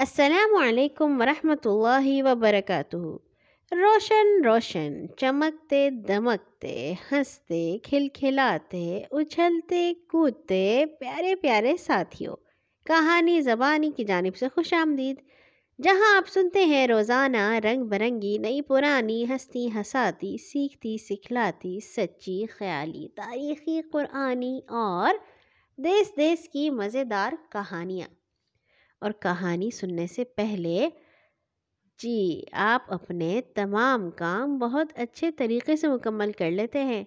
السلام علیکم ورحمۃ اللہ وبرکاتہ۔ روشن روشن، چمکتے دمکتے، ہنستے، کھلکھلاتے، اچھلتے، کودتے، پیارے پیارے ساتھیوں۔ کہانی زبانی کی جانب سے خوش آمدید۔ جہاں آپ سنتے ہیں روزانہ رنگ برنگی، نئی پرانی ہستی ہساتی سیکھتی، سکھلاتی، سچی، خیالی، تاریخی، قرآنی اور دیس دیس کی مزیدار کہانیاں۔ اور کہانی سننے سے پہلے جی آپ اپنے تمام کام بہت اچھے طریقے سے مکمل کر لیتے ہیں۔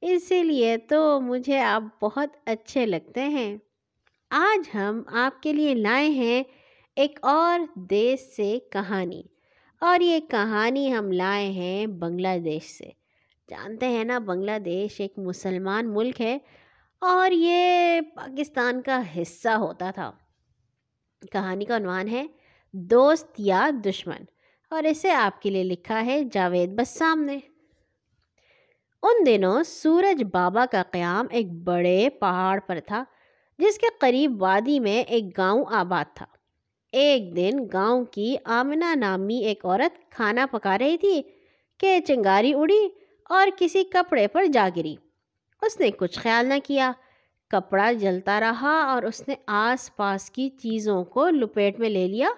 اسی لیے تو مجھے آپ بہت اچھے لگتے ہیں۔ آج ہم آپ کے لیے لائے ہیں ایک اور دیش سے کہانی۔ اور یہ کہانی ہم لائے ہیں بنگلہ دیش سے۔ جانتے ہیں نا، بنگلہ دیش ایک مسلمان ملک ہے اور یہ پاکستان کا حصہ ہوتا تھا۔ کہانی کا عنوان ہے، دوست یا دشمن۔ اور اسے آپ کے لیے لکھا ہے جاوید بسام نے۔ ان دنوں سورج بابا کا قیام ایک بڑے پہاڑ پر تھا، جس کے قریب وادی میں ایک گاؤں آباد تھا۔ ایک دن گاؤں کی آمنہ نامی ایک عورت کھانا پکا رہی تھی کہ چنگاری اڑی اور کسی کپڑے پر جا گری۔ اس نے کچھ خیال نہ کیا۔ کپڑا جلتا رہا اور اس نے آس پاس کی چیزوں کو لپیٹ میں لے لیا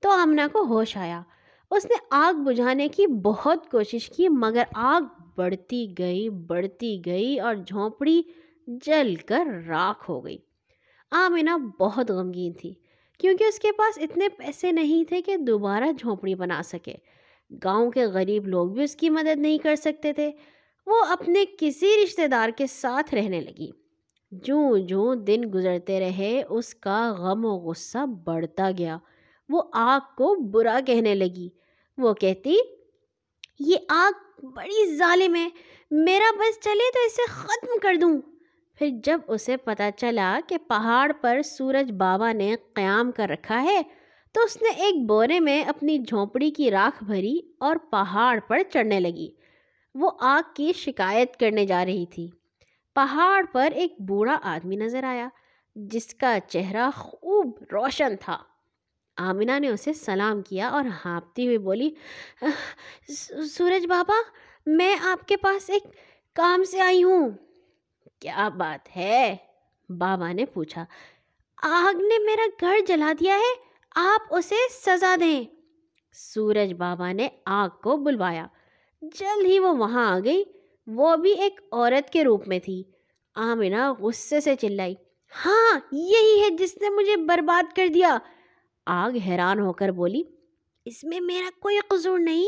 تو آمنہ کو ہوش آیا۔ اس نے آگ بجھانے کی بہت کوشش کی، مگر آگ بڑھتی گئی بڑھتی گئی اور جھونپڑی جل کر راکھ ہو گئی۔ آمنہ بہت غمگین تھی، کیونکہ اس کے پاس اتنے پیسے نہیں تھے کہ دوبارہ جھونپڑی بنا سکے۔ گاؤں کے غریب لوگ بھی اس کی مدد نہیں کر سکتے تھے۔ وہ اپنے کسی رشتہ دار کے ساتھ رہنے لگی۔ جوں جوں دن گزرتے رہے، اس کا غم و غصہ بڑھتا گیا۔ وہ آگ کو برا کہنے لگی۔ وہ کہتی، یہ آگ بڑی ظالم ہے، میرا بس چلے تو اسے ختم کر دوں. پھر جب اسے پتہ چلا کہ پہاڑ پر سورج بابا نے قیام کر رکھا ہے، تو اس نے ایک بورے میں اپنی جھونپڑی کی راکھ بھری اور پہاڑ پر چڑھنے لگی۔ وہ آگ کی شکایت کرنے جا رہی تھی۔ پہاڑ پر ایک بوڑھا آدمی نظر آیا، جس کا چہرہ خوب روشن تھا۔ آمنہ نے اسے سلام کیا اور ہانپتی ہوئی بولی سورج بابا، میں آپ کے پاس ایک کام سے آئی ہوں۔ کیا بات ہے؟ بابا نے پوچھا، آگ نے میرا گھر جلا دیا ہے، آپ اسے سزا دیں۔ سورج بابا نے آگ کو بلوایا۔ جلد ہی وہ وہاں آ گئی۔ وہ بھی ایک عورت کے روپ میں تھی۔ آمنہ غصے سے چلائی۔ ہاں یہی ہے جس نے مجھے برباد کر دیا۔ آگ حیران ہو کر بولی، اس میں میرا کوئی قصور نہیں۔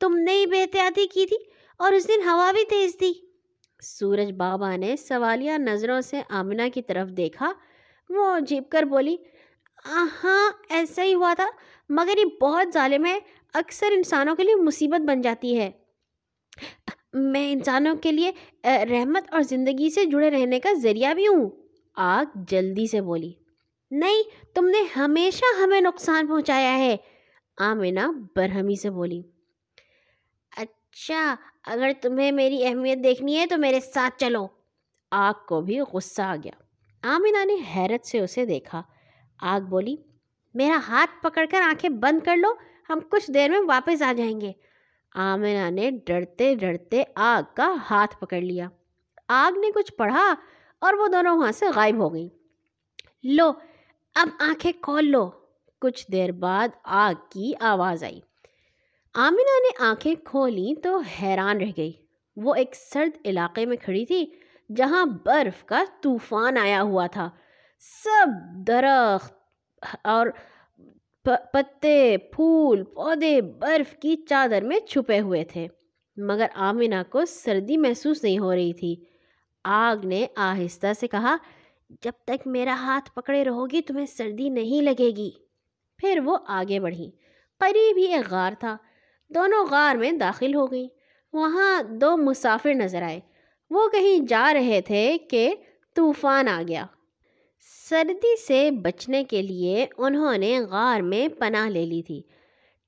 تم نے ہی بے احتیاطی کی تھی اور اس دن ہوا بھی تیز تھی۔ سورج بابا نے سوالیہ نظروں سے آمنہ کی طرف دیکھا۔ وہ جھپ کر بولی ہاں ایسا ہی ہوا تھا۔ مگر یہ بہت ظالم ہے۔ اکثر انسانوں کے لیے مصیبت بن جاتی ہے۔ میں انسانوں کے لیے رحمت اور زندگی سے جڑے رہنے کا ذریعہ بھی ہوں، آگ جلدی سے بولی۔ نہیں، تم نے ہمیشہ ہمیں نقصان پہنچایا ہے آمنہ برہمی سے بولی۔ اچھا اگر تمہیں میری اہمیت دیکھنی ہے تو میرے ساتھ چلو۔ آگ کو بھی غصہ آ گیا۔ آمینہ نے حیرت سے اسے دیکھا۔ آگ بولی، میرا ہاتھ پکڑ کر آنکھیں بند کر لو، ہم کچھ دیر میں واپس آ جائیں گے۔ آمینہ نے ڈرتے ڈرتے آگ کا ہاتھ پکڑ لیا۔ آگ نے کچھ پڑھا اور وہ دونوں وہاں سے غائب ہو گئیں۔ لو، اب آنکھیں کھول لو۔ کچھ دیر بعد آگ کی آواز آئی۔ آمنہ نے آنکھیں کھولیں تو حیران رہ گئی۔ وہ ایک سرد علاقے میں کھڑی تھی جہاں برف کا طوفان آیا ہوا تھا۔ سب درخت اور پتے، پھول، پودے برف کی چادر میں چھپے ہوئے تھے، مگر آمنہ کو سردی محسوس نہیں ہو رہی تھی۔ آگ نے آہستہ سے کہا، جب تک میرا ہاتھ پکڑے رہو گی، تمہیں سردی نہیں لگے گی۔ پھر وہ آگے بڑھی۔ قریب ہی ایک غار تھا۔ دونوں غار میں داخل ہو گئیں۔ وہاں دو مسافر نظر آئے۔ وہ کہیں جا رہے تھے کہ طوفان آ گیا۔ سردی سے بچنے کے لیے انہوں نے غار میں پناہ لے لی تھی۔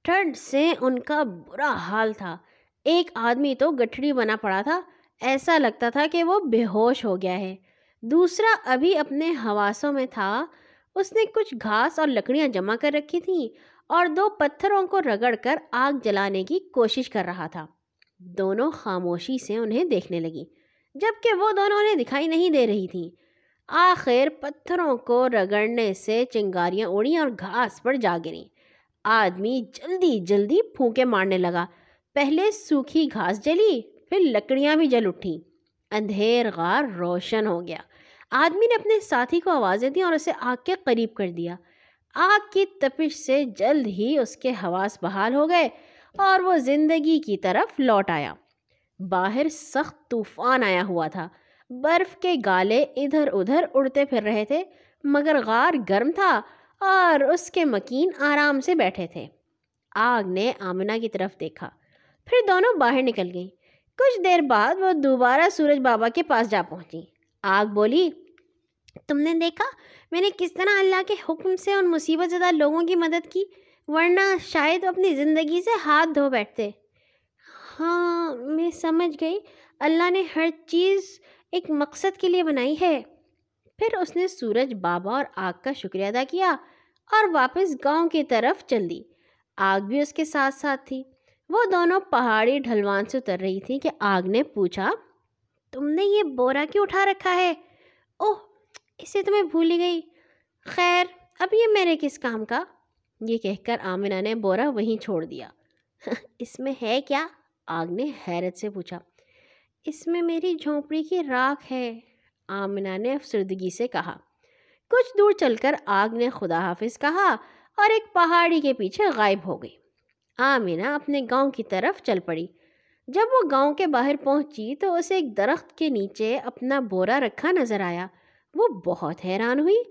ٹھنڈ سے ان کا برا حال تھا۔ ایک آدمی تو گٹھڑی بنا پڑا تھا۔ ایسا لگتا تھا کہ وہ بے ہوش ہو گیا ہے۔ دوسرا ابھی اپنے حواسوں میں تھا۔ اس نے کچھ گھاس اور لکڑیاں جمع کر رکھی تھیں اور دو پتھروں کو رگڑ کر آگ جلانے کی کوشش کر رہا تھا۔ دونوں خاموشی سے انہیں دیکھنے لگی۔ جبکہ وہ دونوں انہیں دکھائی نہیں دے رہی تھیں۔ آخر پتھروں کو رگڑنے سے چنگاریاں اڑیں اور گھاس پر جا گریں۔ آدمی جلدی جلدی پھونکے مارنے لگا۔ پہلے سوکھی گھاس جلی، پھر لکڑیاں بھی جل اٹھیں۔ اندھیر غار روشن ہو گیا۔ آدمی نے اپنے ساتھی کو آوازیں دیں اور اسے آگ کے قریب کر دیا۔ آگ کی تپش سے جلد ہی اس کے حواس بحال ہو گئے اور وہ زندگی کی طرف لوٹ آیا۔ باہر سخت طوفان آیا ہوا تھا۔ برف کے گالے ادھر ادھر اڑتے پھر رہے تھے، مگر غار گرم تھا اور اس کے مکین آرام سے بیٹھے تھے۔ آگ نے آمنہ کی طرف دیکھا۔ پھر دونوں باہر نکل گئیں۔ کچھ دیر بعد وہ دوبارہ سورج بابا کے پاس جا پہنچی آگ بولی، تم نے دیکھا؟ میں نے کس طرح اللہ کے حکم سے ان مصیبت زدہ لوگوں کی مدد کی، ورنہ شاید وہ اپنی زندگی سے ہاتھ دھو بیٹھتے۔ ہاں میں سمجھ گئی۔ اللہ نے ہر چیز ایک مقصد کے لیے بنائی ہے۔ پھر اس نے سورج بابا اور آگ کا شکریہ ادا کیا اور واپس گاؤں کی طرف چل دی۔ آگ بھی اس کے ساتھ ساتھ تھی۔ وہ دونوں پہاڑی ڈھلوان سے اتر رہی تھی کہ آگ نے پوچھا، تم نے یہ بورا کیوں اٹھا رکھا ہے؟ اوہ، اسے تو میں بھول ہی گئی۔ خیر، اب یہ میرے کس کام کا؟ یہ کہہ کر آمنہ نے بورا وہیں چھوڑ دیا۔ اس میں ہے کیا؟ آگ نے حیرت سے پوچھا۔ اس میں میری جھونپڑی کی راکھ ہے، آمنہ نے افسردگی سے کہا۔ کچھ دور چل کر آگ نے خدا حافظ کہا اور ایک پہاڑی کے پیچھے غائب ہو گئی۔ آمنہ اپنے گاؤں کی طرف چل پڑی۔ جب وہ گاؤں کے باہر پہنچی تو اسے ایک درخت کے نیچے اپنا بورا رکھا نظر آیا۔ وہ بہت حیران ہوئی۔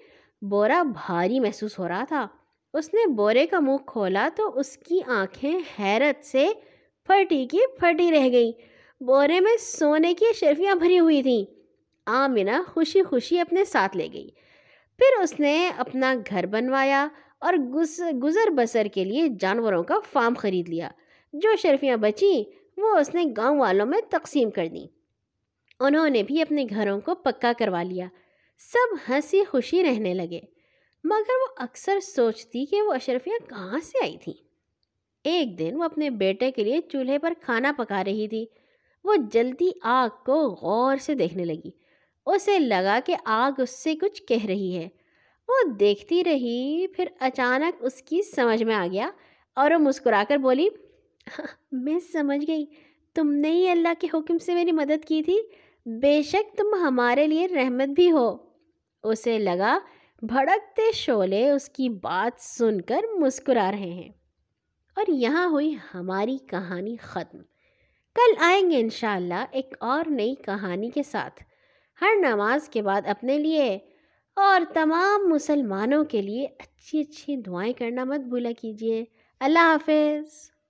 بورا بھاری محسوس ہو رہا تھا۔ اس نے بورے کا منہ کھولا تو اس کی آنکھیں حیرت سے پھٹی کی پھٹی رہ گئیں۔ بورے میں سونے کی شرفیاں بھری ہوئی تھیں۔ آمنہ خوشی خوشی اپنے ساتھ لے گئی۔ پھر اس نے اپنا گھر بنوایا اور گزر بسر کے لیے جانوروں کا فارم خرید لیا۔ جو شرفیاں بچیں، وہ اس نے گاؤں والوں میں تقسیم کر دیں۔ انہوں نے بھی اپنے گھروں کو پکا کروا لیا۔ سب ہنسی خوشی رہنے لگے۔ مگر وہ اکثر سوچتی کہ وہ اشرفیاں کہاں سے آئی تھیں۔ ایک دن وہ اپنے بیٹے کے لیے چولہے پر کھانا پکا رہی تھی۔ وہ جلدی آگ کو غور سے دیکھنے لگی۔ اسے لگا کہ آگ اس سے کچھ کہہ رہی ہے۔ وہ دیکھتی رہی، پھر اچانک اس کی سمجھ میں آ گیا اور وہ مسکرا کر بولی، میں سمجھ گئی۔ تم نے ہی اللہ کے حکم سے میری مدد کی تھی۔ بے شک تم ہمارے لیے رحمت بھی ہو۔ اسے لگا، بھڑکتے شعلے اس کی بات سن کر مسکرا رہے ہیں۔ اور یہاں ہوئی ہماری کہانی ختم۔ کل آئیں گے انشاءاللہ ایک اور نئی کہانی کے ساتھ۔ ہر نماز کے بعد اپنے لیے اور تمام مسلمانوں کے لیے اچھی اچھی دعائیں کرنا مت بھولا کیجیے۔ اللہ حافظ۔